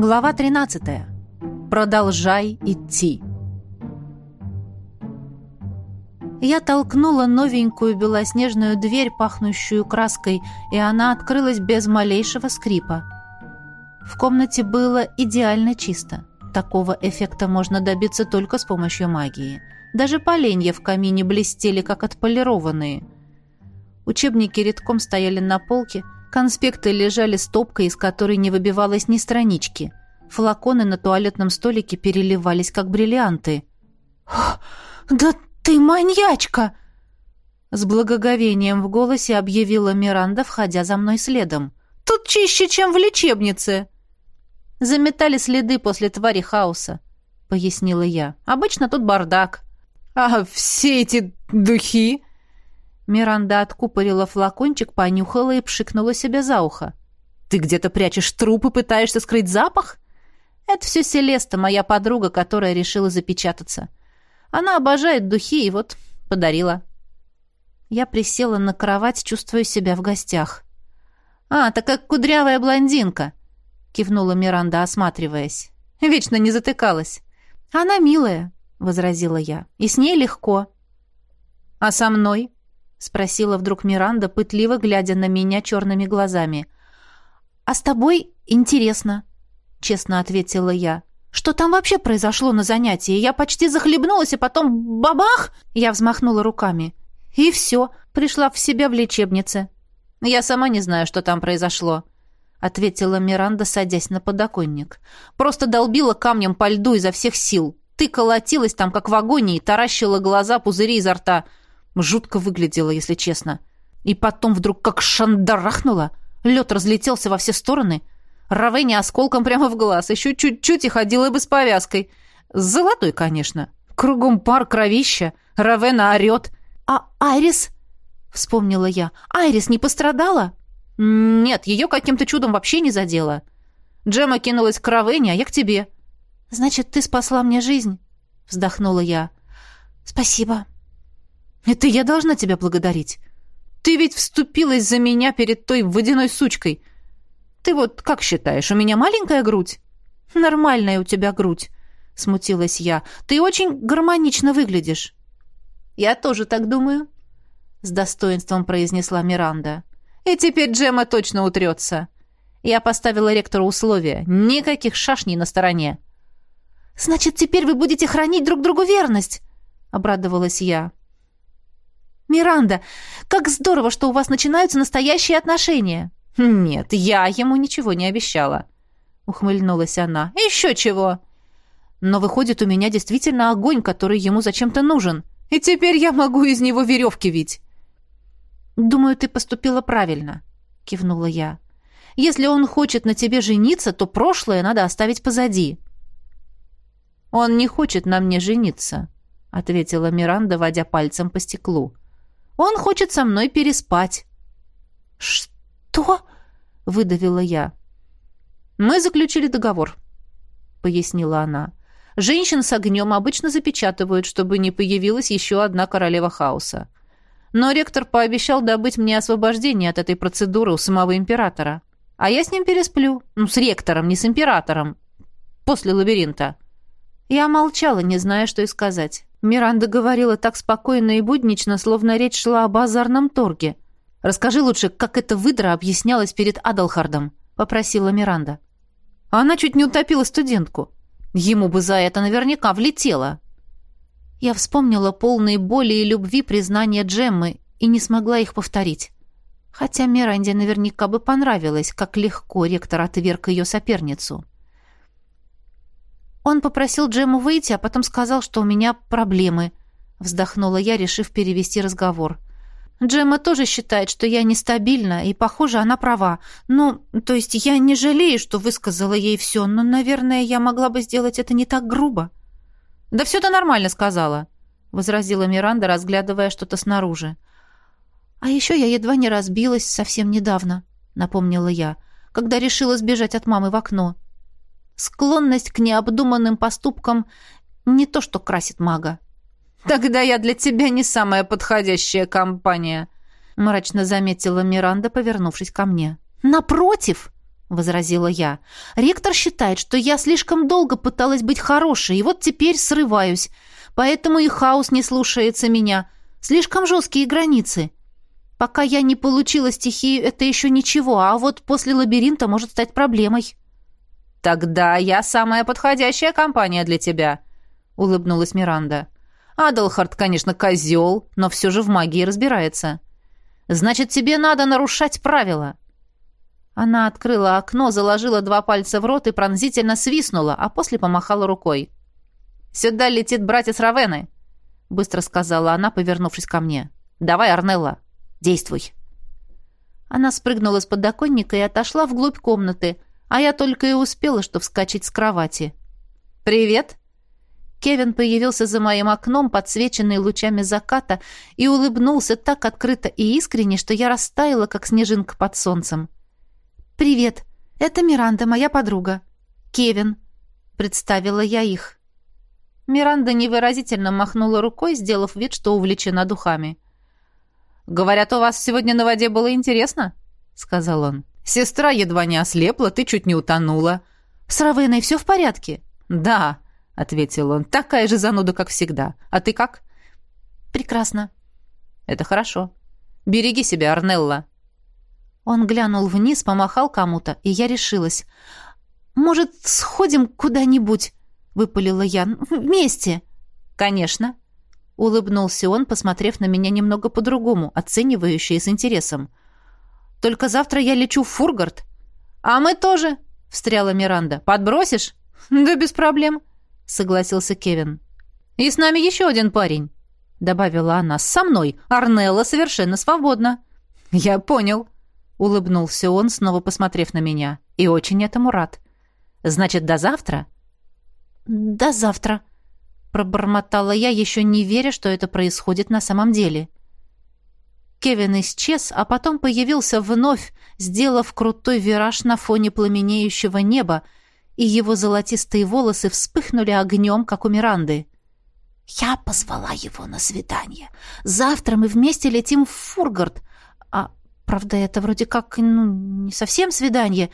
Глава 13. Продолжай идти. Я толкнула новенькую белоснежную дверь, пахнущую краской, и она открылась без малейшего скрипа. В комнате было идеально чисто. Такого эффекта можно добиться только с помощью магии. Даже поленья в камине блестели, как отполированные. Учебники редком стояли на полке, конспекты лежали стопкой, из которой не выбивалось ни странички. Флаконы на туалетном столике переливались, как бриллианты. «Да ты маньячка!» С благоговением в голосе объявила Миранда, входя за мной следом. «Тут чище, чем в лечебнице!» «Заметали следы после твари хаоса», — пояснила я. «Обычно тут бардак». «А все эти духи?» Миранда откупорила флакончик, понюхала и пшикнула себе за ухо. «Ты где-то прячешь труп и пытаешься скрыть запах?» «Это все Селеста, моя подруга, которая решила запечататься. Она обожает духи и вот подарила». Я присела на кровать, чувствуя себя в гостях. «А, так как кудрявая блондинка», — кивнула Миранда, осматриваясь. «Вечно не затыкалась». «Она милая», — возразила я. «И с ней легко». «А со мной?» — спросила вдруг Миранда, пытливо глядя на меня черными глазами. «А с тобой интересно», — честно ответила я. «Что там вообще произошло на занятии? Я почти захлебнулась, и потом бабах!» Я взмахнула руками. «И все, пришла в себя в лечебнице». «Я сама не знаю, что там произошло», — ответила Миранда, садясь на подоконник. «Просто долбила камнем по льду изо всех сил. Ты колотилась там, как в агонии, таращила глаза, пузыри изо рта. Жутко выглядело, если честно. И потом вдруг как шандарахнуло. Лед разлетелся во все стороны. Равене осколком прямо в глаз. Еще чуть-чуть и ходила бы с повязкой. Золотой, конечно. Кругом пар кровища. Равена орет. «А Айрис?» — вспомнила я. «Айрис не пострадала?» «Нет, ее каким-то чудом вообще не задело. Джема кинулась к Равене, а я к тебе». «Значит, ты спасла мне жизнь?» — вздохнула я. «Спасибо», это я должна тебя благодарить. Ты ведь вступилась за меня перед той водяной сучкой. Ты вот как считаешь, у меня маленькая грудь? Нормальная у тебя грудь, смутилась я. Ты очень гармонично выглядишь. Я тоже так думаю, с достоинством произнесла Миранда. И теперь Джема точно утрется. Я поставила ректору условия. Никаких шашней на стороне. «Значит, теперь вы будете хранить друг другу верность?» — обрадовалась я. «Миранда, как здорово, что у вас начинаются настоящие отношения!» «Нет, я ему ничего не обещала», — ухмыльнулась она. «Еще чего!» «Но выходит, у меня действительно огонь, который ему зачем-то нужен, и теперь я могу из него веревки вить». «Думаю, ты поступила правильно», — кивнула я. «Если он хочет на тебе жениться, то прошлое надо оставить позади». «Он не хочет на мне жениться», — ответила Миранда, водя пальцем по стеклу. Он хочет со мной переспать». «Что?» — выдавила я. «Мы заключили договор», — пояснила она. «Женщин с огнем обычно запечатывают, чтобы не появилась еще одна королева хаоса. Но ректор пообещал добыть мне освобождение от этой процедуры у самого императора. А я с ним пересплю. Ну, с ректором, не с императором. После лабиринта». Я молчала, не зная, что и сказать. Миранда говорила так спокойно и буднично, словно речь шла о базарном торге. «Расскажи лучше, как эта выдра объяснялась перед Адалхардом», — попросила Миранда. «Она чуть не утопила студентку. Ему бы за это наверняка влетело». Я вспомнила полные боли и любви признания Джеммы и не смогла их повторить. Хотя Миранде наверняка бы понравилось, как легко ректор отверг ее соперницу. Он попросил Джему выйти, а потом сказал, что у меня проблемы. Вздохнула я, решив перевести разговор. Джемма тоже считает, что я нестабильна, и, похоже, она права. Ну, то есть я не жалею, что высказала ей все, но, наверное, я могла бы сделать это не так грубо. «Да все ты нормально сказала», — возразила Миранда, разглядывая что-то снаружи. «А еще я едва не разбилась совсем недавно», — напомнила я, когда решила сбежать от мамы в окно. Склонность к необдуманным поступкам не то, что красит мага. «Тогда я для тебя не самая подходящая компания», — мрачно заметила Миранда, повернувшись ко мне. «Напротив!» —— возразила я. «Ректор считает, что я слишком долго пыталась быть хорошей, и вот теперь срываюсь. Поэтому и хаос не слушается меня. Слишком жесткие границы. Пока я не получила стихию, это еще ничего, а вот после лабиринта может стать проблемой». «Тогда я самая подходящая компания для тебя», — улыбнулась Миранда. «Адалхард, конечно, козел, но все же в магии разбирается. Значит, тебе надо нарушать правила». Она открыла окно, заложила два пальца в рот и пронзительно свистнула, а после помахала рукой. «Сюда летит братец Равены», — быстро сказала она, повернувшись ко мне. «Давай, Арнелла, действуй». Она спрыгнула с подоконника и отошла вглубь комнаты, а я только и успела, что вскочить с кровати. «Привет!» Кевин появился за моим окном, подсвеченный лучами заката, и улыбнулся так открыто и искренне, что я растаяла, как снежинка под солнцем. «Привет, это Миранда, моя подруга. Кевин», — представила я их. Миранда невыразительно махнула рукой, сделав вид, что увлечена духами. «Говорят, у вас сегодня на воде было интересно?» — сказал он. Сестра едва не ослепла, ты чуть не утонула. С Равеной все в порядке? Да, ответил он. Такая же зануда, как всегда. А ты как? Прекрасно. Это хорошо. Береги себя, Арнелла. Он глянул вниз, помахал кому-то, и я решилась. Может, сходим куда-нибудь? выпалила я. Вместе. Конечно. Улыбнулся он, посмотрев на меня немного по-другому, оценивающе и с интересом. Только завтра я лечу в Фургард». «А мы тоже», — встряла Миранда. «Подбросишь?» «Да без проблем», — согласился Кевин. «И с нами еще один парень», — добавила она. «Со мной. Арнелла совершенно свободна». «Я понял», — улыбнулся он, снова посмотрев на меня. «И очень этому рад. Значит, до завтра?» «До завтра», — пробормотала я, еще не веря, что это происходит на самом деле. Кевин исчез, а потом появился вновь, сделав крутой вираж на фоне пламенеющего неба, и его золотистые волосы вспыхнули огнем, как у Миранды. «Я позвала его на свидание. Завтра мы вместе летим в Фургард. А, правда, это вроде как, ну, не совсем свидание.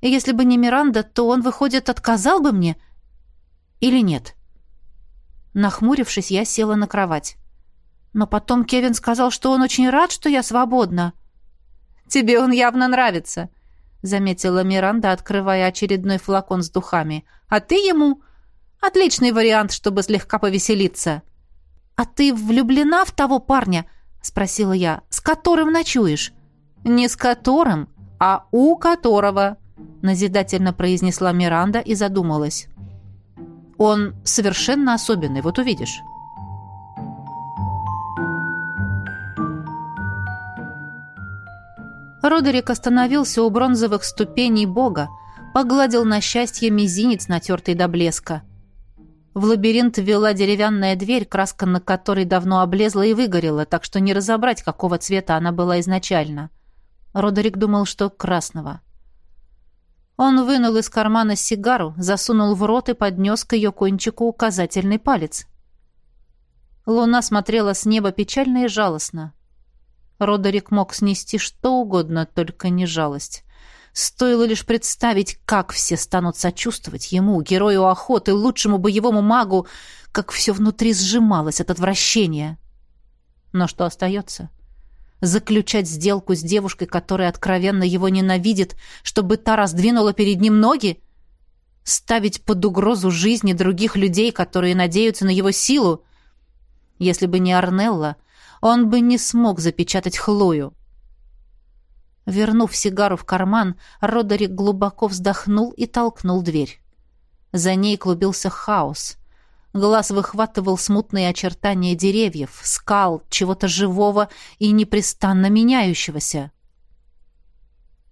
И если бы не Миранда, то он, выходит, отказал бы мне? Или нет?» Нахмурившись, я села на кровать. Но потом Кевин сказал, что он очень рад, что я свободна. «Тебе он явно нравится», — заметила Миранда, открывая очередной флакон с духами. «А ты ему? Отличный вариант, чтобы слегка повеселиться». «А ты влюблена в того парня?» — спросила я. «С которым ночуешь?» «Не с которым, а у которого», — назидательно произнесла Миранда и задумалась. «Он совершенно особенный, вот увидишь». Родерик остановился у бронзовых ступеней бога, погладил на счастье мизинец, натертый до блеска. В лабиринт ввела деревянная дверь, краска на которой давно облезла и выгорела, так что не разобрать, какого цвета она была изначально. Родерик думал, что красного. Он вынул из кармана сигару, засунул в рот и поднес к ее кончику указательный палец. Луна смотрела с неба печально и жалостно. Родерик мог снести что угодно, только не жалость. Стоило лишь представить, как все станут сочувствовать ему, герою охоты, лучшему боевому магу, как все внутри сжималось от отвращения. Но что остается? Заключать сделку с девушкой, которая откровенно его ненавидит, чтобы та раздвинула перед ним ноги? Ставить под угрозу жизни других людей, которые надеются на его силу? Если бы не Арнелла, он бы не смог запечатать Хлою. Вернув сигару в карман, Родерик глубоко вздохнул и толкнул дверь. За ней клубился хаос. Глаз выхватывал смутные очертания деревьев, скал, чего-то живого и непрестанно меняющегося.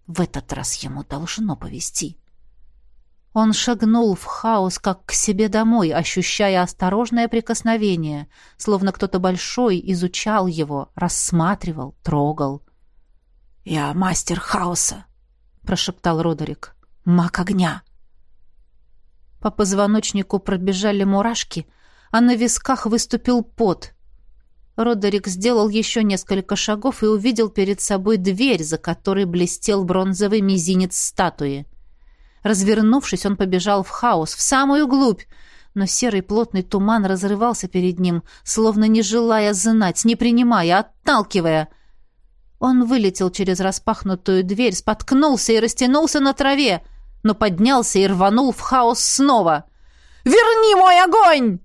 В этот раз ему должно повезти. Он шагнул в хаос, как к себе домой, ощущая осторожное прикосновение, словно кто-то большой изучал его, рассматривал, трогал. «Я мастер хаоса», — прошептал Родерик. «Маг огня». По позвоночнику пробежали мурашки, а на висках выступил пот. Родерик сделал еще несколько шагов и увидел перед собой дверь, за которой блестел бронзовый мизинец статуи. Развернувшись, он побежал в хаос, в самую глубь, но серый плотный туман разрывался перед ним, словно не желая знать, не принимая, отталкивая. Он вылетел через распахнутую дверь, споткнулся и растянулся на траве, но поднялся и рванул в хаос снова. «Верни мой огонь!»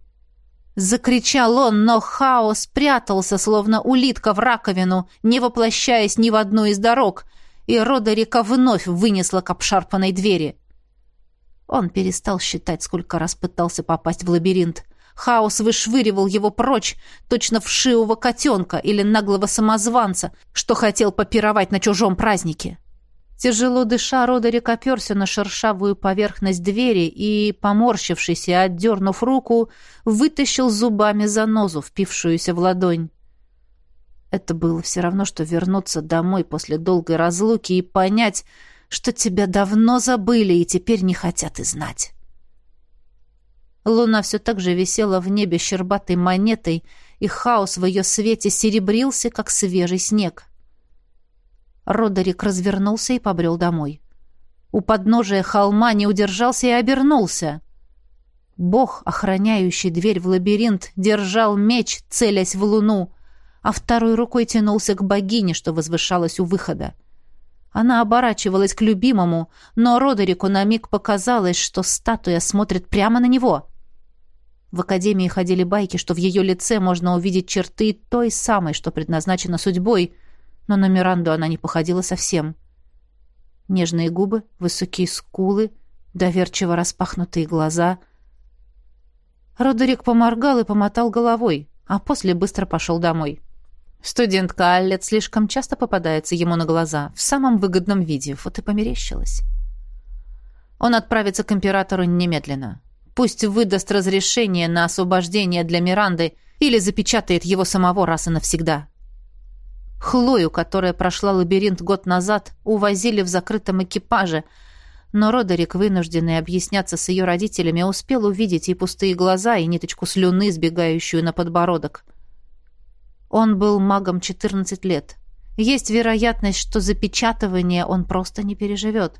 Закричал он, но хаос прятался, словно улитка в раковину, не воплощаясь ни в одну из дорог, и Родерика вновь вынесла к обшарпанной двери. Он перестал считать, сколько раз пытался попасть в лабиринт. Хаос вышвыривал его прочь, точно вшивого котенка или наглого самозванца, что хотел попировать на чужом празднике. Тяжело дыша, Родерик оперся на шершавую поверхность двери и, поморщившись и отдернув руку, вытащил зубами занозу, впившуюся в ладонь. Это было все равно, что вернуться домой после долгой разлуки и понять, что тебя давно забыли и теперь не хотят и знать. Луна все так же висела в небе щербатой монетой, и хаос в ее свете серебрился, как свежий снег. Родерик развернулся и побрел домой. У подножия холма не удержался и обернулся. Бог, охраняющий дверь в лабиринт, держал меч, целясь в луну, а второй рукой тянулся к богине, что возвышалась у выхода. Она оборачивалась к любимому, но Родерику на миг показалось, что статуя смотрит прямо на него. В академии ходили байки, что в ее лице можно увидеть черты той самой, что предназначена судьбой — но на Миранду она не походила совсем. Нежные губы, высокие скулы, доверчиво распахнутые глаза. Родерик поморгал и помотал головой, а после быстро пошел домой. Студентка Аллет слишком часто попадается ему на глаза, в самом выгодном виде, вот и померещилась. Он отправится к императору немедленно. Пусть выдаст разрешение на освобождение для Миранды или запечатает его самого раз и навсегда. Хлою, которая прошла лабиринт год назад, увозили в закрытом экипаже, но Родерик, вынужденный объясняться с ее родителями, успел увидеть и пустые глаза, и ниточку слюны, сбегающую на подбородок. Он был магом 14 лет. Есть вероятность, что запечатывание он просто не переживет.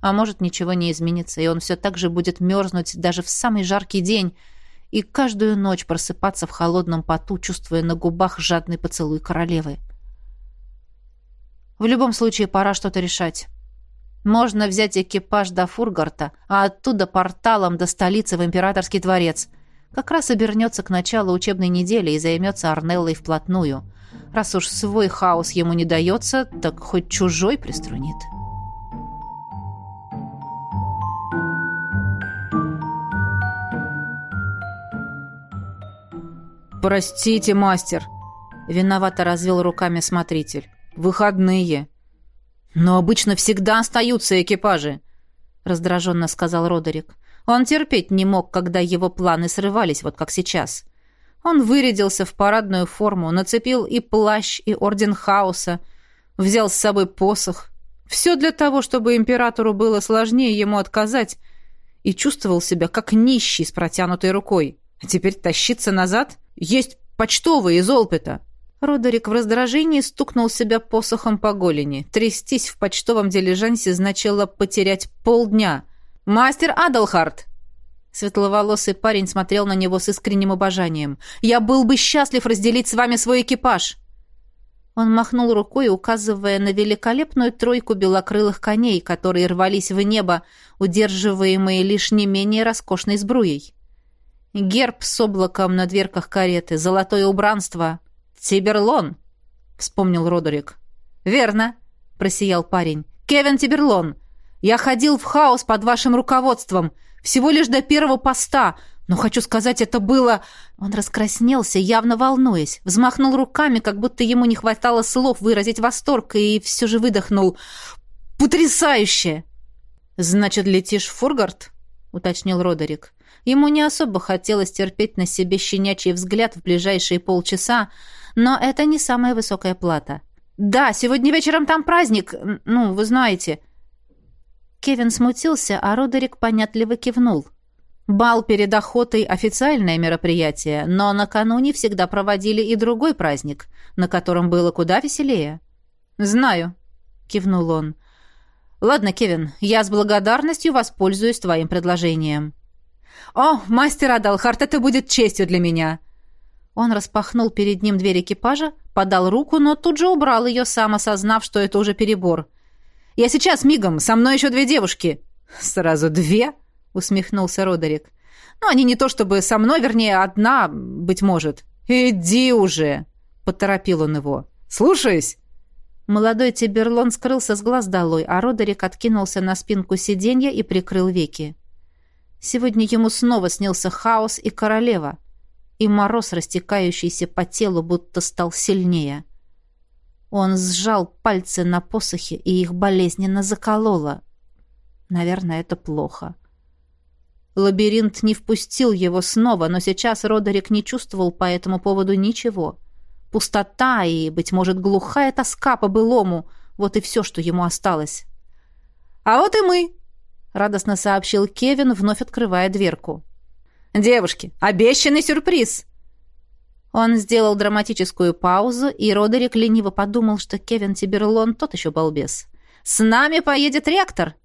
А может, ничего не изменится, и он все так же будет мерзнуть даже в самый жаркий день, и каждую ночь просыпаться в холодном поту, чувствуя на губах жадный поцелуй королевы. В любом случае, пора что-то решать. Можно взять экипаж до Фургарта, а оттуда порталом до столицы в императорский дворец. Как раз обернется к началу учебной недели и займется Арнеллой вплотную. Раз уж свой хаос ему не дается, так хоть чужой приструнит. «Простите, мастер!» — виновато развел руками смотритель. «Выходные!» «Но обычно всегда остаются экипажи!» — раздраженно сказал Родерик. Он терпеть не мог, когда его планы срывались, вот как сейчас. Он вырядился в парадную форму, нацепил и плащ, и орден хаоса, взял с собой посох. Все для того, чтобы императору было сложнее ему отказать, и чувствовал себя как нищий с протянутой рукой. А теперь тащиться назад? Есть почтовые из Олпета!» Родерик в раздражении стукнул себя посохом по голени. Трястись в почтовом дилижансе значило потерять полдня. «Мастер Адалхарт!» Светловолосый парень смотрел на него с искренним обожанием. «Я был бы счастлив разделить с вами свой экипаж!» Он махнул рукой, указывая на великолепную тройку белокрылых коней, которые рвались в небо, удерживаемые лишь не менее роскошной сбруей. Герб с облаком на дверках кареты, золотое убранство. Тиберлон, вспомнил Родерик. Верно, просиял парень. Кевин Тиберлон. Я ходил в хаос под вашим руководством, всего лишь до первого поста, но хочу сказать, это было... Он раскраснелся, явно волнуясь, взмахнул руками, как будто ему не хватало слов выразить восторг, и все же выдохнул. «Потрясающе!» «Значит, летишь в Фургард?» — уточнил Родерик. Ему не особо хотелось терпеть на себе щенячий взгляд в ближайшие полчаса, но это не самая высокая плата. «Да, сегодня вечером там праздник, ну, вы знаете». Кевин смутился, а Родерик понятливо кивнул. Бал перед охотой – официальное мероприятие, но накануне всегда проводили и другой праздник, на котором было куда веселее. «Знаю», – кивнул он. «Ладно, Кевин, я с благодарностью воспользуюсь твоим предложением». «О, мастер Адалхарт, это будет честью для меня!» Он распахнул перед ним дверь экипажа, подал руку, но тут же убрал ее, сам осознав, что это уже перебор. «Я сейчас, мигом, со мной еще две девушки». «Сразу две?» — усмехнулся Родерик. «Ну, они не то чтобы со мной, вернее, одна, быть может». «Иди уже!» — поторопил он его. «Слушаюсь!» Молодой Тиберлон скрылся с глаз долой, а Родерик откинулся на спинку сиденья и прикрыл веки. Сегодня ему снова снился хаос и королева, и мороз, растекающийся по телу, будто стал сильнее. Он сжал пальцы на посохе, и их болезненно закололо. Наверное, это плохо. Лабиринт не впустил его снова, но сейчас Родерик не чувствовал по этому поводу ничего. Пустота и, быть может, глухая тоска по былому — вот и все, что ему осталось. «А вот и мы!» радостно сообщил Кевин, вновь открывая дверку. «Девушки, обещанный сюрприз!» Он сделал драматическую паузу, и Родерик лениво подумал, что Кевин Тиберлон тот еще балбес. «С нами поедет ректор!»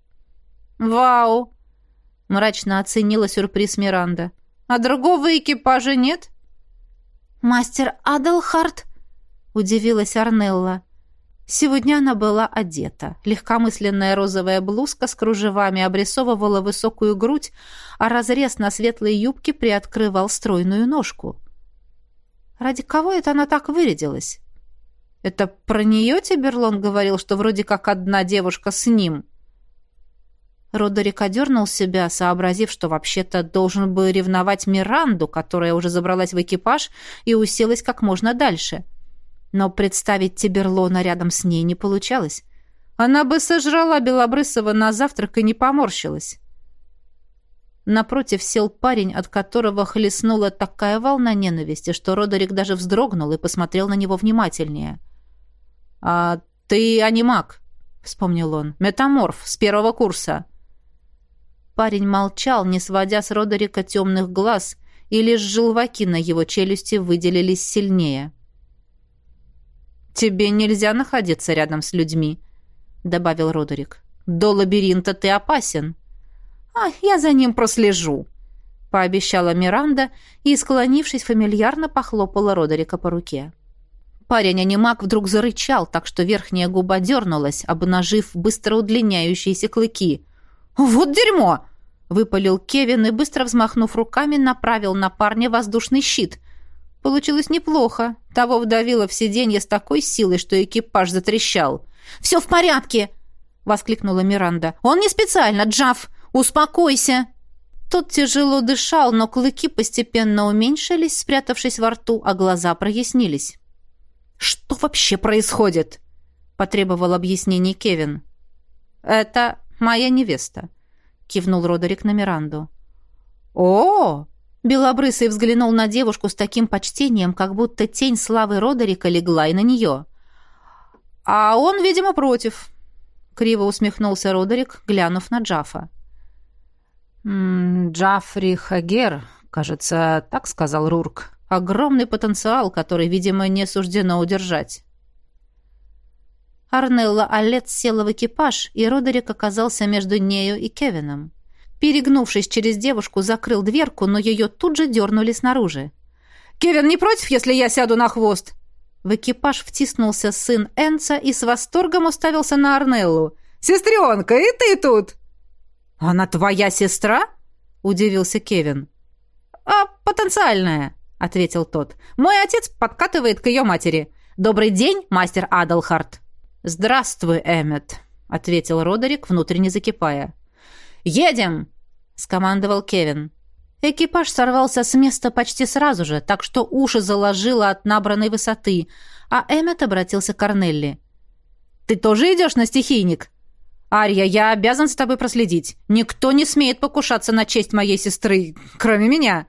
«Вау!» — мрачно оценила сюрприз Миранда. «А другого экипажа нет?» «Мастер Аделхарт?» — удивилась Арнелла. Сегодня она была одета. Легкомысленная розовая блузка с кружевами обрисовывала высокую грудь, а разрез на светлой юбке приоткрывал стройную ножку. Ради кого это она так вырядилась? Это про нее Тиберлон говорил, что вроде как одна девушка с ним. Родерик одернул себя, сообразив, что вообще-то должен бы ревновать Миранду, которая уже забралась в экипаж и уселась как можно дальше — но представить Тиберлона рядом с ней не получалось. Она бы сожрала Белобрысова на завтрак и не поморщилась. Напротив сел парень, от которого хлестнула такая волна ненависти, что Родерик даже вздрогнул и посмотрел на него внимательнее. «А ты анимак», — вспомнил он, — «метаморф, с первого курса». Парень молчал, не сводя с Родерика темных глаз, и лишь желваки на его челюсти выделились сильнее. «Тебе нельзя находиться рядом с людьми», — добавил Родерик. «До лабиринта ты опасен». «А, я за ним прослежу», — пообещала Миранда и, склонившись, фамильярно похлопала Родерика по руке. Парень-анимак вдруг зарычал, так что верхняя губа дернулась, обнажив быстро удлиняющиеся клыки. «Вот дерьмо!» — выпалил Кевин и, быстро взмахнув руками, направил на парня воздушный щит — Получилось неплохо. Того вдавило в сиденье с такой силой, что экипаж затрещал. «Все в порядке!» — воскликнула Миранда. «Он не специально, Джав! Успокойся!» Тот тяжело дышал, но клыки постепенно уменьшились, спрятавшись во рту, а глаза прояснились. «Что вообще происходит?» — потребовал объяснений Кевин. «Это моя невеста», — кивнул Родерик на Миранду. «О!» Белобрысый взглянул на девушку с таким почтением, как будто тень славы Родерика легла и на нее. «А он, видимо, против», — криво усмехнулся Родерик, глянув на Джафа. «Джаффри Хагер, кажется, так сказал Рурк. Огромный потенциал, который, видимо, не суждено удержать». Арнелла Аллет села в экипаж, и Родерик оказался между нею и Кевином. Перегнувшись через девушку, закрыл дверку, но ее тут же дернули снаружи. «Кевин не против, если я сяду на хвост?» В экипаж втиснулся сын Энца и с восторгом уставился на Арнеллу. «Сестренка, и ты тут!» «Она твоя сестра?» — удивился Кевин. «А потенциальная», — ответил тот. «Мой отец подкатывает к ее матери. Добрый день, мастер Адалхарт». «Здравствуй, Эммет», — ответил Родерик, внутренне закипая. «Едем!» — скомандовал Кевин. Экипаж сорвался с места почти сразу же, так что уши заложило от набранной высоты, а Эммет обратился к Корнелли. «Ты тоже идешь на стихийник?» «Арья, я обязан с тобой проследить. Никто не смеет покушаться на честь моей сестры, кроме меня».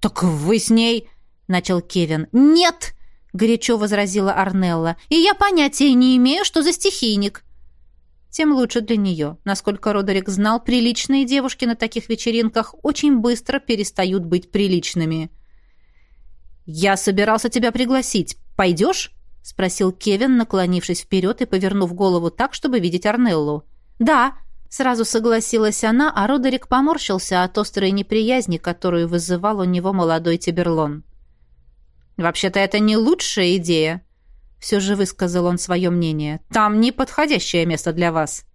«Так вы с ней...» — начал Кевин. «Нет!» — горячо возразила Арнелла. «И я понятия не имею, что за стихийник». тем лучше для нее. Насколько Родерик знал, приличные девушки на таких вечеринках очень быстро перестают быть приличными. «Я собирался тебя пригласить. Пойдешь?» — спросил Кевин, наклонившись вперед и повернув голову так, чтобы видеть Арнеллу. «Да», — сразу согласилась она, а Родерик поморщился от острой неприязни, которую вызывал у него молодой Тиберлон. «Вообще-то это не лучшая идея», все же высказал он свое мнение. «Там неподходящее место для вас».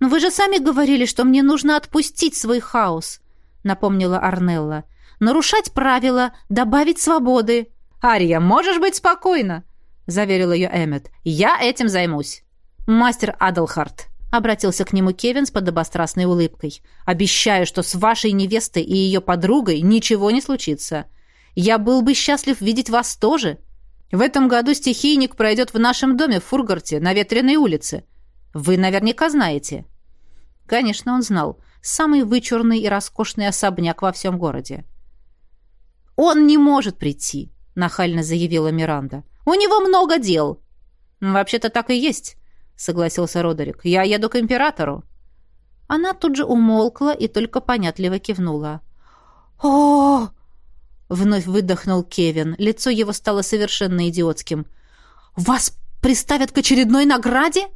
«Но вы же сами говорили, что мне нужно отпустить свой хаос», напомнила Арнелла. «Нарушать правила, добавить свободы». «Ария, можешь быть спокойна», заверил ее Эммет. «Я этим займусь». «Мастер Адлхарт», обратился к нему Кевин с подобострастной улыбкой. «Обещаю, что с вашей невестой и ее подругой ничего не случится. Я был бы счастлив видеть вас тоже, в этом году стихийник пройдет в нашем доме в Фургарте, на Ветреной улице. Вы наверняка знаете». Конечно, он знал. Самый вычурный и роскошный особняк во всем городе. «Он не может прийти», — нахально заявила Миранда. «У него много дел». «Вообще-то так и есть», — согласился Родерик. «Я еду к императору». Она тут же умолкла и только понятливо кивнула. «О, Вновь выдохнул Кевин. Лицо его стало совершенно идиотским. «Вас приставят к очередной награде?»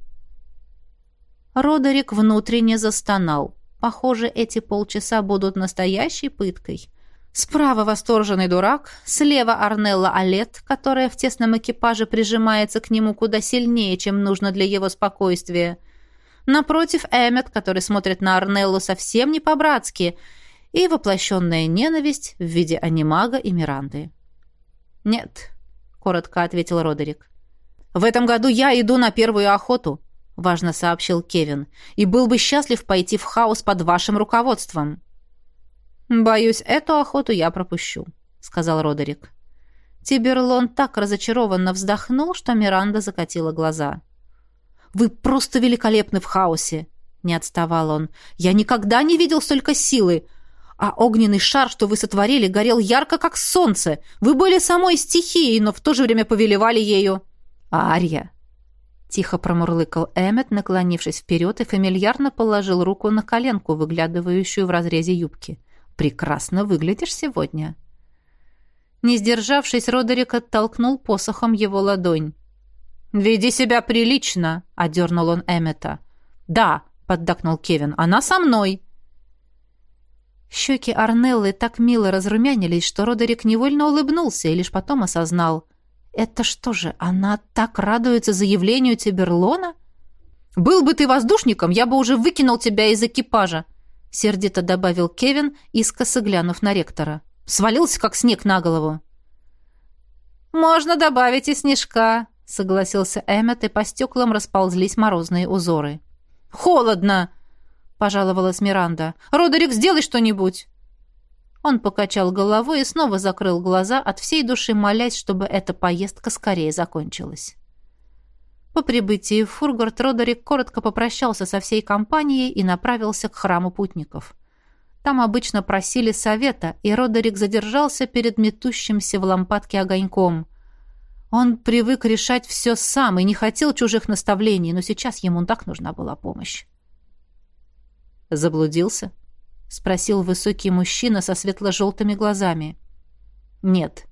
Родерик внутренне застонал. Похоже, эти полчаса будут настоящей пыткой. Справа восторженный дурак, слева Арнелла Алет, которая в тесном экипаже прижимается к нему куда сильнее, чем нужно для его спокойствия. Напротив Эммет, который смотрит на Арнеллу совсем не по-братски — и воплощенная ненависть в виде анимага и Миранды. «Нет», — коротко ответил Родерик. «В этом году я иду на первую охоту», — важно сообщил Кевин, «и был бы счастлив пойти в хаос под вашим руководством». «Боюсь, эту охоту я пропущу», — сказал Родерик. Тиберлон так разочарованно вздохнул, что Миранда закатила глаза. «Вы просто великолепны в хаосе!» — не отставал он. «Я никогда не видел столько силы! А огненный шар, что вы сотворили, горел ярко, как солнце. Вы были самой стихией, но в то же время повелевали ею. Ария!» Тихо промурлыкал Эммет, наклонившись вперед и фамильярно положил руку на коленку, выглядывающую в разрезе юбки. «Прекрасно выглядишь сегодня!» Не сдержавшись, Родерик оттолкнул посохом его ладонь. «Веди себя прилично!» — одернул он Эммета. «Да!» — поддакнул Кевин. «Она со мной!» Щеки Арнеллы так мило разрумянились, что Родерик невольно улыбнулся и лишь потом осознал. «Это что же, она так радуется заявлению Тиберлона?» «Был бы ты воздушником, я бы уже выкинул тебя из экипажа», — сердито добавил Кевин, искоса глянув на ректора. «Свалился, как снег на голову». «Можно добавить и снежка», — согласился Эммет, и по стеклам расползлись морозные узоры. «Холодно!» — пожаловалась Миранда. «Родерик, сделай что-нибудь!» Он покачал головой и снова закрыл глаза, от всей души молясь, чтобы эта поездка скорее закончилась. По прибытии в Фургард Родерик коротко попрощался со всей компанией и направился к храму путников. Там обычно просили совета, и Родерик задержался перед метущимся в лампадке огоньком. Он привык решать все сам и не хотел чужих наставлений, но сейчас ему так нужна была помощь. Заблудился? Спросил высокий мужчина со светло-желтыми глазами. Нет.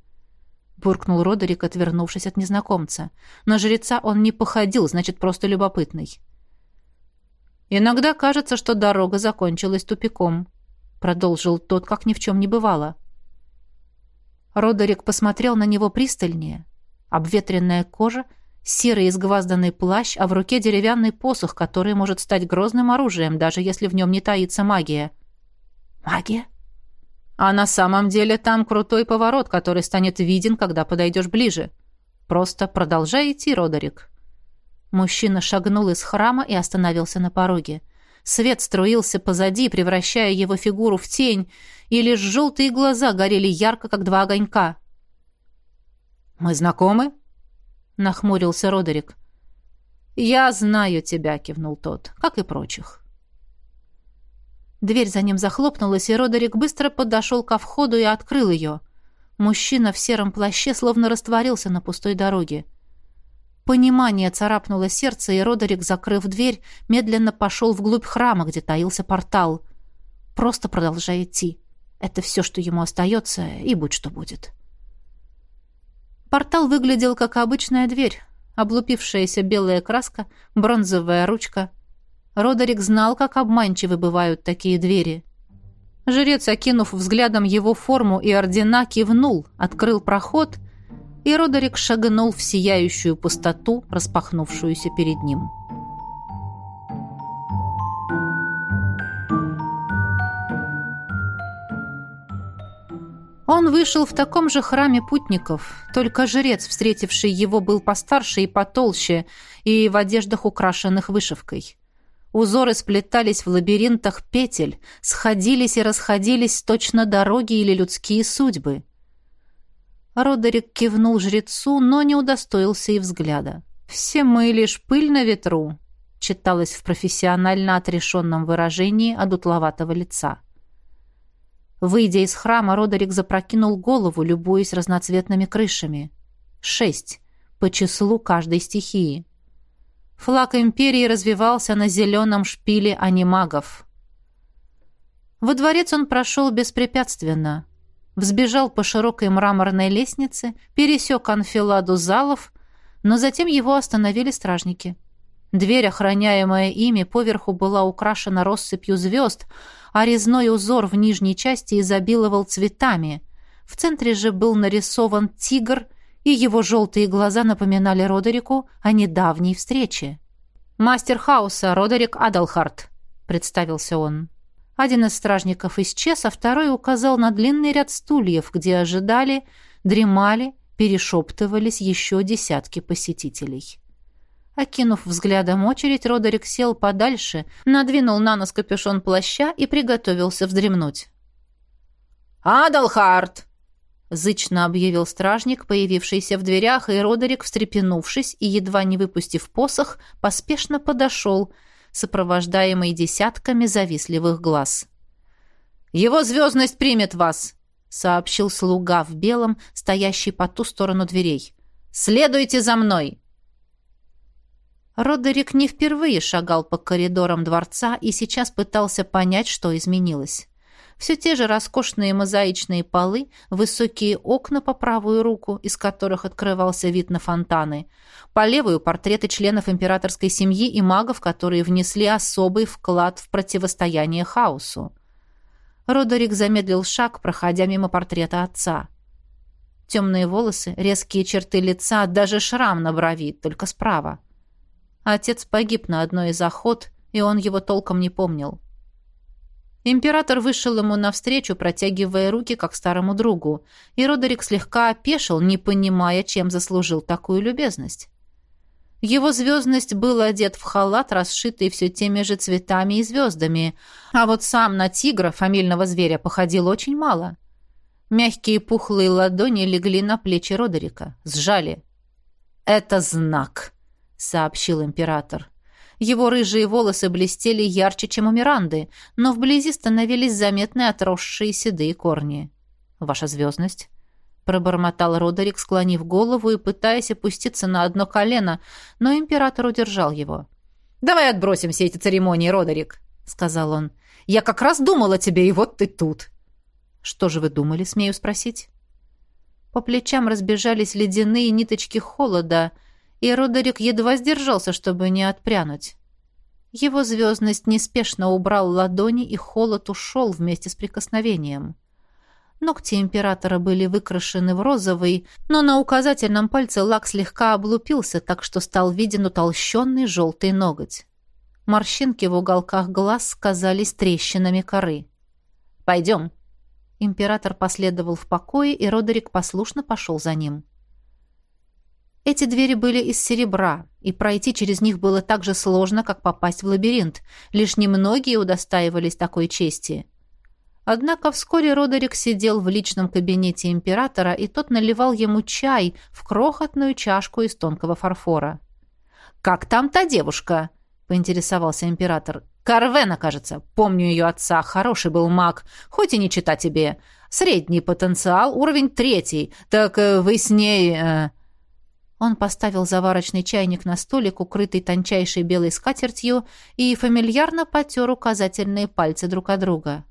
Буркнул Родерик, отвернувшись от незнакомца. На жреца он не походил, значит, просто любопытный. «Иногда кажется, что дорога закончилась тупиком», — продолжил тот, как ни в чем не бывало. Родерик посмотрел на него пристальнее. Обветренная кожа — серый изгвазданный плащ, а в руке деревянный посох, который может стать грозным оружием, даже если в нем не таится магия. Магия? А на самом деле там крутой поворот, который станет виден, когда подойдешь ближе. Просто продолжай идти, Родерик. Мужчина шагнул из храма и остановился на пороге. Свет струился позади, превращая его фигуру в тень, и лишь желтые глаза горели ярко, как два огонька. «Мы знакомы?» — нахмурился Родерик. «Я знаю тебя», — кивнул тот, — «как и прочих». Дверь за ним захлопнулась, и Родерик быстро подошел ко входу и открыл ее. Мужчина в сером плаще словно растворился на пустой дороге. Понимание царапнуло сердце, и Родерик, закрыв дверь, медленно пошел вглубь храма, где таился портал. Просто продолжай идти. Это все, что ему остается, и будь что будет. Портал выглядел как обычная дверь. Облупившаяся белая краска, бронзовая ручка. Родерик знал, как обманчивы бывают такие двери. Жрец, окинув взглядом его форму и ордена, кивнул, открыл проход и Родерик шагнул в сияющую пустоту, распахнувшуюся перед ним. Он вышел в таком же храме путников, только жрец, встретивший его, был постарше и потолще, и в одеждах, украшенных вышивкой. Узоры сплетались в лабиринтах петель, сходились и расходились точно дороги или людские судьбы. Родерик кивнул жрецу, но не удостоился и взгляда. «Все мы лишь пыль на ветру», — читалось в профессионально отрешенном выражении одутловатого лица. Выйдя из храма, Родерик запрокинул голову, любуясь разноцветными крышами. Шесть. По числу каждой стихии. Флаг империи развивался на зеленом шпиле анимагов. Во дворец он прошел беспрепятственно взбежал по широкой мраморной лестнице, пересек анфиладу залов, но затем его остановили стражники. Дверь, охраняемая ими, поверху была украшена россыпью звезд, а резной узор в нижней части изобиловал цветами. В центре же был нарисован тигр, и его желтые глаза напоминали Родерику о недавней встрече. «Мастер хаоса Родерик Адалхарт», — представился он. Один из стражников исчез, а второй указал на длинный ряд стульев, где ожидали, дремали, перешептывались еще десятки посетителей. Окинув взглядом очередь, Родерик сел подальше, надвинул на нос капюшон плаща и приготовился вздремнуть. «Адалхард!» — зычно объявил стражник, появившийся в дверях, и Родерик, встрепенувшись и едва не выпустив посох, поспешно подошел — сопровождаемый десятками завистливых глаз. «Его звездность примет вас!» — сообщил слуга в белом, стоящий по ту сторону дверей. «Следуйте за мной!» Родерик не впервые шагал по коридорам дворца и сейчас пытался понять, что изменилось. Все те же роскошные мозаичные полы, высокие окна по правую руку, из которых открывался вид на фонтаны, по левую портреты членов императорской семьи и магов, которые внесли особый вклад в противостояние хаосу. Родерик замедлил шаг, проходя мимо портрета отца. Темные волосы, резкие черты лица, даже шрам на брови, только справа. Отец погиб на одной из охот, и он его толком не помнил. Император вышел ему навстречу, протягивая руки, как старому другу, и Родерик слегка опешил, не понимая, чем заслужил такую любезность. Его звездность был одет в халат, расшитый все теми же цветами и звездами, а вот сам на тигра, фамильного зверя, походил очень мало. Мягкие пухлые ладони легли на плечи Родерика, сжали. «Это знак», — сообщил император. Его рыжие волосы блестели ярче, чем у Миранды, но вблизи становились заметны отросшие седые корни. «Ваша звездность?» пробормотал Родерик, склонив голову и пытаясь опуститься на одно колено, но император удержал его. «Давай отбросим все эти церемонии, Родерик», — сказал он. «Я как раз думал о тебе, и вот ты тут». «Что же вы думали, смею спросить?» По плечам разбежались ледяные ниточки холода — и Родерик едва сдержался, чтобы не отпрянуть. Его звездность неспешно убрал ладони, и холод ушел вместе с прикосновением. Ногти императора были выкрашены в розовый, но на указательном пальце лак слегка облупился, так что стал виден утолщенный желтый ноготь. Морщинки в уголках глаз казались трещинами коры. «Пойдем». Император последовал в покое, и Родерик послушно пошел за ним. Эти двери были из серебра, и пройти через них было так же сложно, как попасть в лабиринт. Лишь немногие удостаивались такой чести. Однако вскоре Родерик сидел в личном кабинете императора, и тот наливал ему чай в крохотную чашку из тонкого фарфора. «Как там та девушка?» — поинтересовался император. «Карвена, кажется. Помню ее отца. Хороший был маг. Хоть и не чита тебе. Средний потенциал, уровень третий. Так э, вы с ней...» Он поставил заварочный чайник на столик, укрытый тончайшей белой скатертью, и фамильярно потер указательные пальцы друг от друга.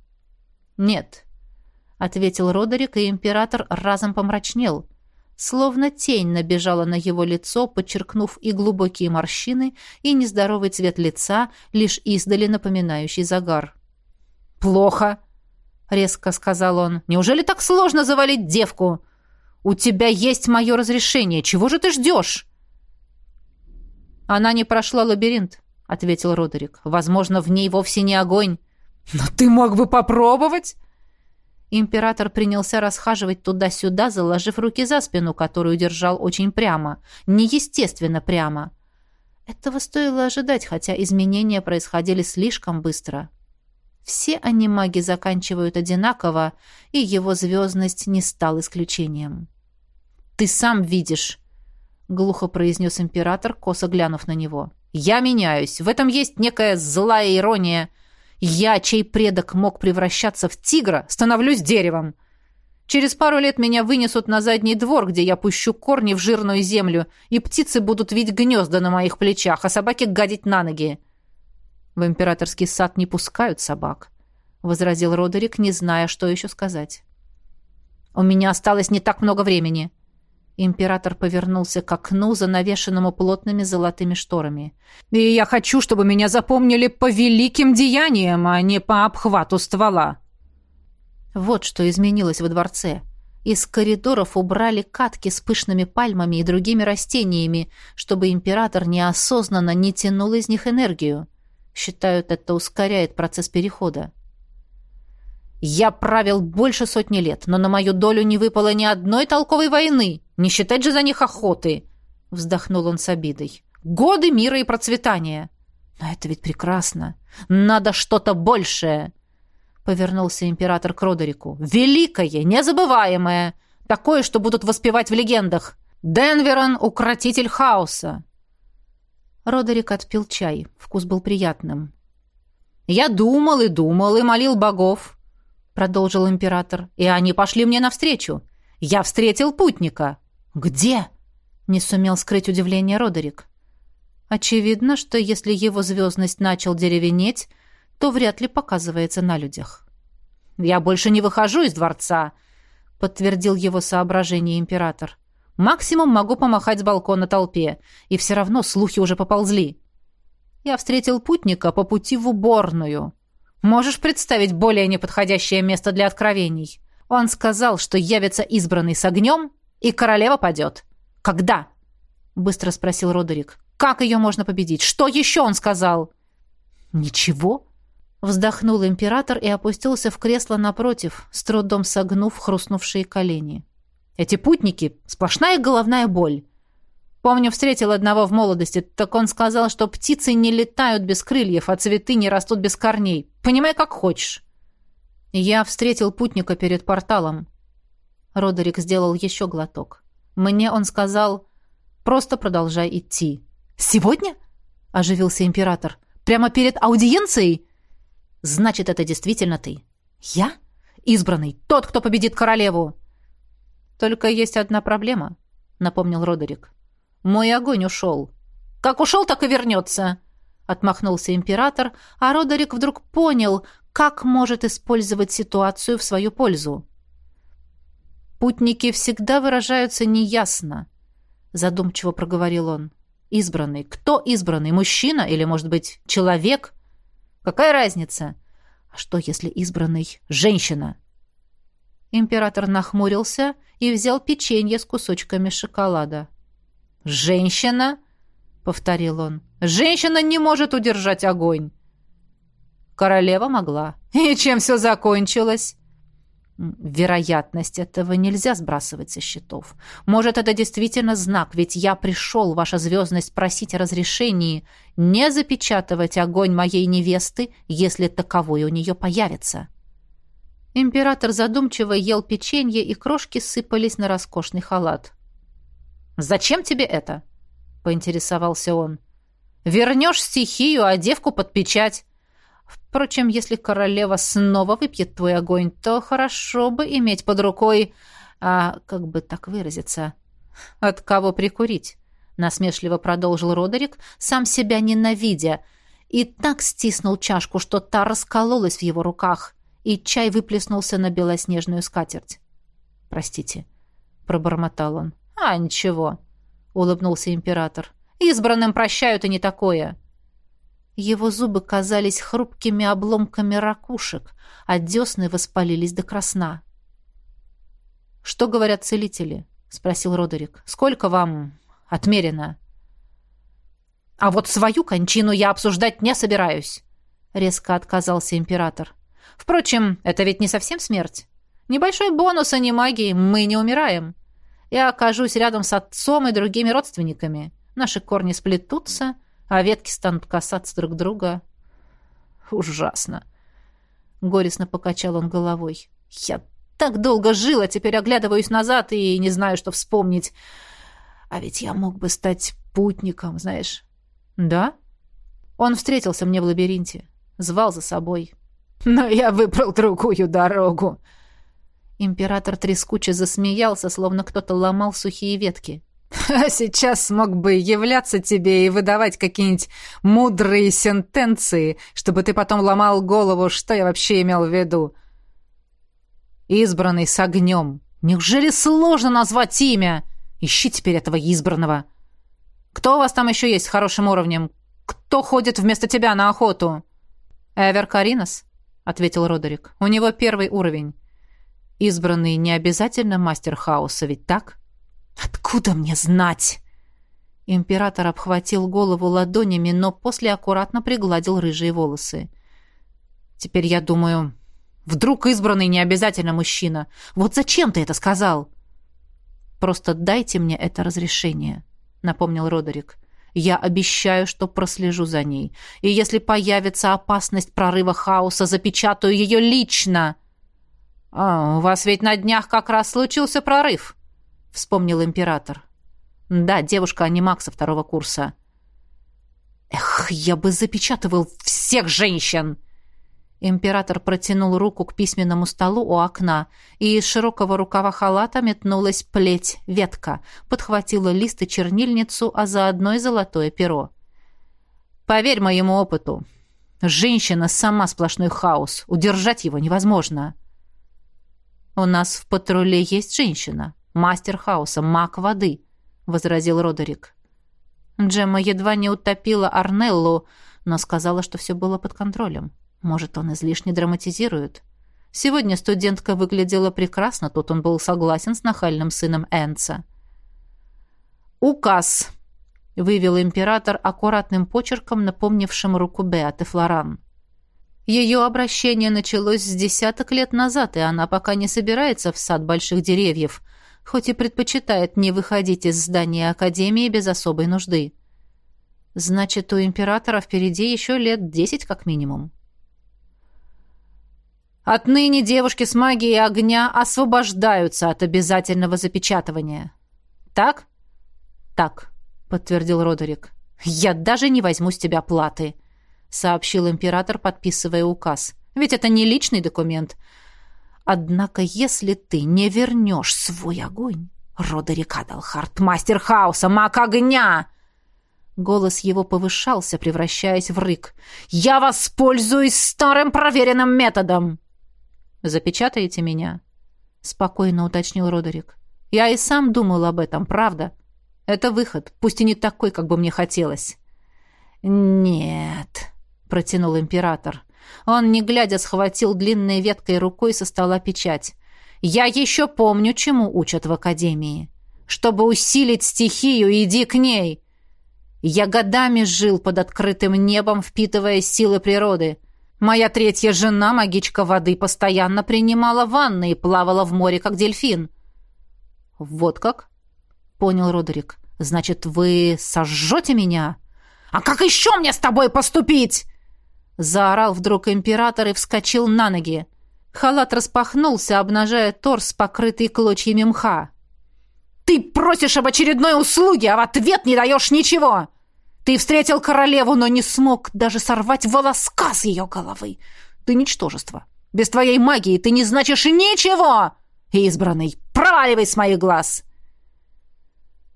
«Нет», — ответил Родерик, и император разом помрачнел. Словно тень набежала на его лицо, подчеркнув и глубокие морщины, и нездоровый цвет лица, лишь издали напоминающий загар. «Плохо», — резко сказал он. «Неужели так сложно завалить девку? У тебя есть мое разрешение. Чего же ты ждешь?» «Она не прошла лабиринт», — ответил Родерик. «Возможно, в ней вовсе не огонь». «Но ты мог бы попробовать!» Император принялся расхаживать туда-сюда, заложив руки за спину, которую держал очень прямо. Неестественно прямо. Этого стоило ожидать, хотя изменения происходили слишком быстро. Все анимаги заканчивают одинаково, и его звездность не стал исключением. «Ты сам видишь», — глухо произнес император, косо глянув на него. «Я меняюсь. В этом есть некая злая ирония». Я, чей предок мог превращаться в тигра, становлюсь деревом. Через пару лет меня вынесут на задний двор, где я пущу корни в жирную землю, и птицы будут видеть гнезда на моих плечах, а собаки гадить на ноги. В императорский сад не пускают собак, — возразил Родерик, не зная, что еще сказать. У меня осталось не так много времени, — Император повернулся к окну, занавешенному плотными золотыми шторами. «И я хочу, чтобы меня запомнили по великим деяниям, а не по обхвату ствола». Вот что изменилось во дворце. Из коридоров убрали катки с пышными пальмами и другими растениями, чтобы император неосознанно не тянул из них энергию. Считают, это ускоряет процесс перехода. Я правил больше сотни лет, но на мою долю не выпало ни одной толковой войны. Не считать же за них охоты!» Вздохнул он с обидой. «Годы мира и процветания!» «Но это ведь прекрасно! Надо что-то большее!» Повернулся император к Родерику. «Великое, незабываемое! Такое, что будут воспевать в легендах! Денверон — укротитель хаоса!» Родерик отпил чай. Вкус был приятным. «Я думал и думал и молил богов», — продолжил император, — «и они пошли мне навстречу. Я встретил путника. «Где?» — не сумел скрыть удивление Родерик. Очевидно, что если его звездность начал деревенеть, то вряд ли показывается на людях. «Я больше не выхожу из дворца», — подтвердил его соображение император. «Максимум могу помахать с балкона толпе, и все равно слухи уже поползли. Я встретил путника по пути в уборную. Можешь представить более неподходящее место для откровений? Он сказал, что явится избранный с огнем и королева падет. Когда? Быстро спросил Родерик. Как ее можно победить? Что еще он сказал? Ничего. Вздохнул император и опустился в кресло напротив, с трудом согнув хрустнувшие колени. Эти путники — сплошная головная боль. Помню, встретил одного в молодости, так он сказал, что птицы не летают без крыльев, а цветы не растут без корней. Понимай, как хочешь. Я встретил путника перед порталом. Родерик сделал еще глоток. Мне он сказал, просто продолжай идти. «Сегодня?» — оживился император. «Прямо перед аудиенцией?» «Значит, это действительно ты». «Я? Избранный, тот, кто победит королеву!» «Только есть одна проблема», — напомнил Родерик. «Мой огонь ушел». «Как ушел, так и вернется», — отмахнулся император, а Родерик вдруг понял, как может использовать ситуацию в свою пользу. Путники всегда выражаются неясно, задумчиво проговорил он. Избранный. Кто избранный? Мужчина или, может быть, человек? Какая разница? А что, если избранный женщина? Император нахмурился и взял печенье с кусочками шоколада. «Женщина?» — повторил он. «Женщина не может удержать огонь». Королева могла. И чем все закончилось? Вероятность этого нельзя сбрасывать со счетов. Может, это действительно знак, ведь я пришел, ваша звездность, просить о разрешении не запечатывать огонь моей невесты, если таковой у нее появится. Император задумчиво ел печенье, и крошки сыпались на роскошный халат. «Зачем тебе это?» — поинтересовался он. «Вернешь стихию, а девку под печать. Впрочем, если королева снова выпьет твой огонь, то хорошо бы иметь под рукой, а, как бы так выразиться, От кого прикурить? Насмешливо продолжил Родерик, сам себя ненавидя, и так стиснул чашку, что та раскололась в его руках, и чай выплеснулся на белоснежную скатерть. «Простите», — пробормотал он. «А, ничего», — улыбнулся император. «Избранным прощают и не такое». Его зубы казались хрупкими обломками ракушек, а десны воспалились до красна. «Что говорят целители?» — спросил Родерик. «Сколько вам отмерено?» «А вот свою кончину я обсуждать не собираюсь», — резко отказался император. «Впрочем, это ведь не совсем смерть. Небольшой бонус, а не магии, мы не умираем. Я окажусь рядом с отцом и другими родственниками. Наши корни сплетутся, а ветки станут касаться друг друга. Ужасно. Горестно покачал он головой. Я так долго жил, а теперь оглядываюсь назад и не знаю, что вспомнить. А ведь я мог бы стать путником, знаешь. Да? Он встретился мне в лабиринте, звал за собой. Но я выбрал другую дорогу. Император трескуче засмеялся, словно кто-то ломал сухие ветки. А сейчас смог бы являться тебе и выдавать какие-нибудь мудрые сентенции, чтобы ты потом ломал голову, что я вообще имел в виду. Избранный с огнем. Неужели сложно назвать имя? Ищи теперь этого избранного. Кто у вас там еще есть с хорошим уровнем? Кто ходит вместо тебя на охоту? Эвер Каринос, ответил Родерик. У него первый уровень. Избранный не обязательно мастер хаоса, ведь так? Откуда мне знать? Император обхватил голову ладонями, но после аккуратно пригладил рыжие волосы. Теперь я думаю, Вдруг избранный не обязательно мужчина. Вот зачем ты это сказал? Просто дайте мне это разрешение, напомнил Родерик. Я обещаю, что прослежу за ней. И если появится опасность прорыва хаоса, запечатаю ее лично. А, у вас ведь на днях как раз случился прорыв, вспомнил император. Да, девушка анимакса второго курса. Эх, я бы запечатывал всех женщин, Император протянул руку к письменному столу у окна, и из широкого рукава халата метнулась плеть, ветка, подхватила лист и чернильницу, а заодно и золотое перо. «Поверь моему опыту, женщина сама сплошной хаос, удержать его невозможно». «У нас в патруле есть женщина, мастер хаоса, маг воды», — возразил Родерик. Джемма едва не утопила Арнеллу, но сказала, что все было под контролем. Может, он излишне драматизирует? Сегодня студентка выглядела прекрасно, тут он был согласен с нахальным сыном Энца. «Указ!» — вывел император аккуратным почерком, напомнившим руку Беаты Флоран. Ее обращение началось с десяток лет назад, и она пока не собирается в сад больших деревьев, хоть и предпочитает не выходить из здания Академии без особой нужды. Значит, у императора впереди еще лет десять как минимум. Отныне девушки с магией огня освобождаются от обязательного запечатывания. Так? Так, подтвердил Родерик. Я даже не возьму с тебя платы, сообщил император, подписывая указ. Ведь это не личный документ. Однако, если ты не вернешь свой огонь, Родерик Адалхарт, мастер хаоса, маг огня, Голос его повышался, превращаясь в рык. «Я воспользуюсь старым проверенным методом!» Запечатаете меня?» Спокойно уточнил Родерик. «Я и сам думал об этом, правда. Это выход, пусть и не такой, как бы мне хотелось». «Нет», — протянул император. Он, не глядя, схватил длинной веткой рукой со стола печать. «Я еще помню, чему учат в академии. Чтобы усилить стихию, иди к ней. Я годами жил под открытым небом, впитывая силы природы. Моя третья жена, магичка воды, постоянно принимала ванны и плавала в море, как дельфин. Вот как? Понял Родерик. Значит, вы сожжете меня? А как еще мне с тобой поступить? Заорал вдруг император и вскочил на ноги. Халат распахнулся, обнажая торс, покрытый клочьями мха. «Ты просишь об очередной услуге, а в ответ не даешь ничего!» Ты встретил королеву, но не смог даже сорвать волоска с ее головы. Ты ничтожество. Без твоей магии ты не значишь ничего. Избранный, проваливай с моих глаз!»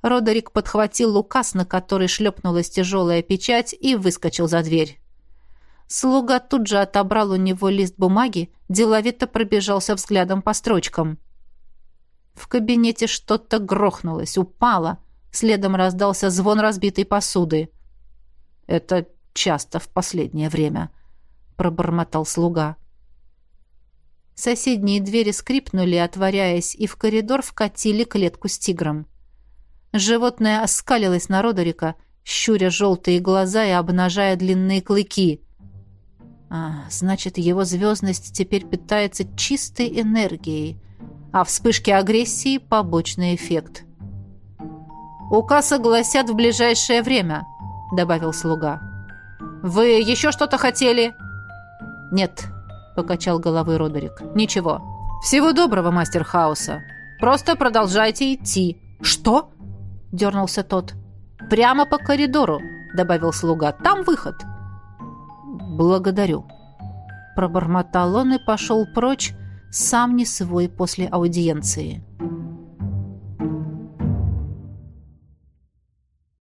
Родерик подхватил указ, на который шлепнулась тяжелая печать, и выскочил за дверь. Слуга тут же отобрал у него лист бумаги, деловито пробежался взглядом по строчкам. В кабинете что-то грохнулось, упало. Следом раздался звон разбитой посуды. «Это часто в последнее время», — пробормотал слуга. Соседние двери скрипнули, отворяясь, и в коридор вкатили клетку с тигром. Животное оскалилось на Родерика, щуря желтые глаза и обнажая длинные клыки. А, значит, его звездность теперь питается чистой энергией, а вспышки агрессии — побочный эффект. «Указ огласят в ближайшее время», — добавил слуга. «Вы еще что-то хотели?» «Нет», — покачал головой Родерик. «Ничего. Всего доброго, мастер хаоса. Просто продолжайте идти». «Что?» — дернулся тот. «Прямо по коридору», — добавил слуга. «Там выход». «Благодарю». Пробормотал он и пошел прочь, сам не свой после аудиенции.